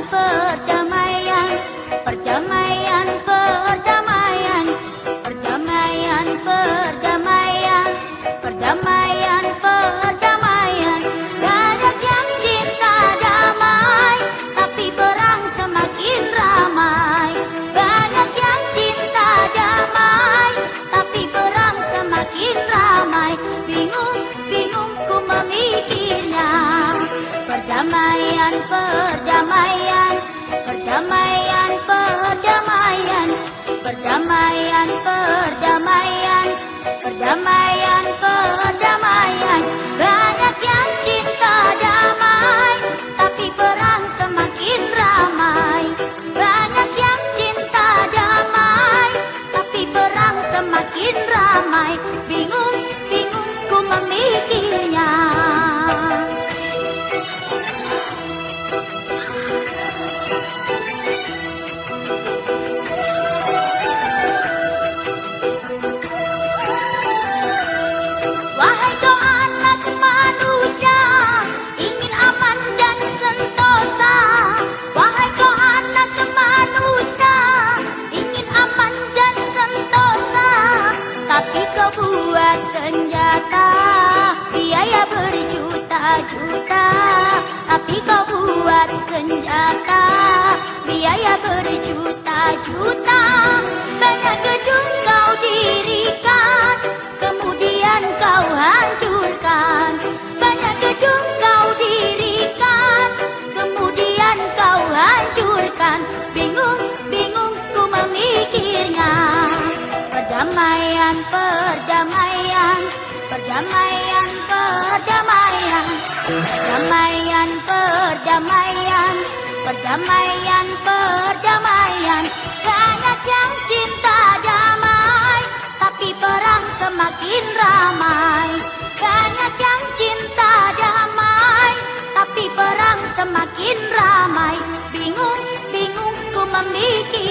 perdamaian, perdamaian, perdamaian, perdamaian, perdamaian, perdamaian, perdamaian. Bingung, bingung memikirnya. Perdamaian, perdamaian, perdamaian, perdamaian, perdamaian, perdamaian. Senjata, biaya berjuta-juta. Banyak gedung kau dirikan, kemudian kau hancurkan. Banyak gedung kau dirikan, kemudian kau hancurkan. Bingung, bingung ku memikirnya. Perdamaian, perdamaian, perdamaian, perdamaian, perdamaian, perdamaian, perdamaian, perdamaian. Banyak yang cinta damai, tapi perang semakin ramai. Banyak yang cinta damai, tapi perang semakin ramai. Bingung, bingung ku memikirnya.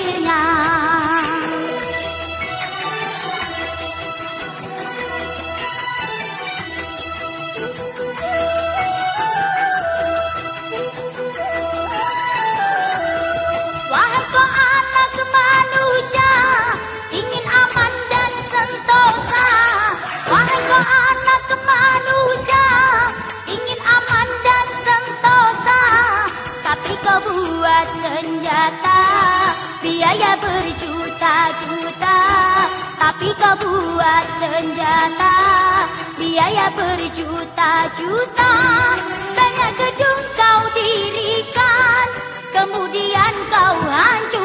Kau buat senjata, biaya berjuta-juta. Tapi kau buat senjata, biaya berjuta-juta. Banyak gedung kau dirikan, kemudian kau hancurkan.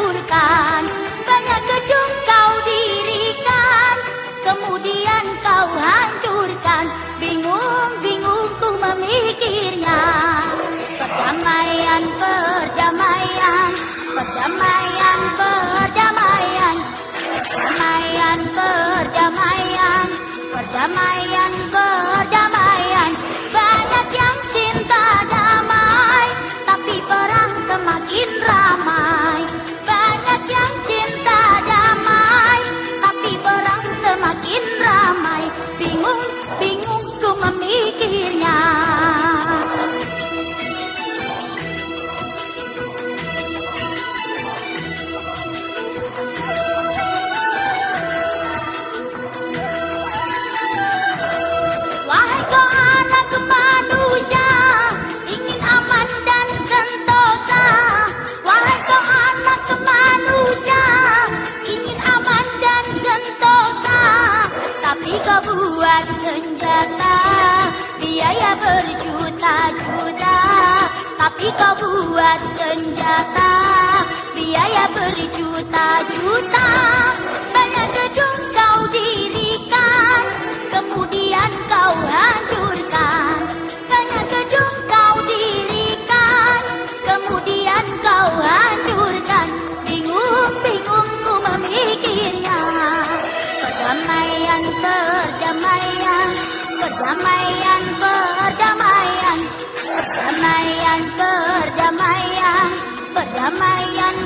Kau buat senjata, biaya berjuta-juta. Banyak perdamaian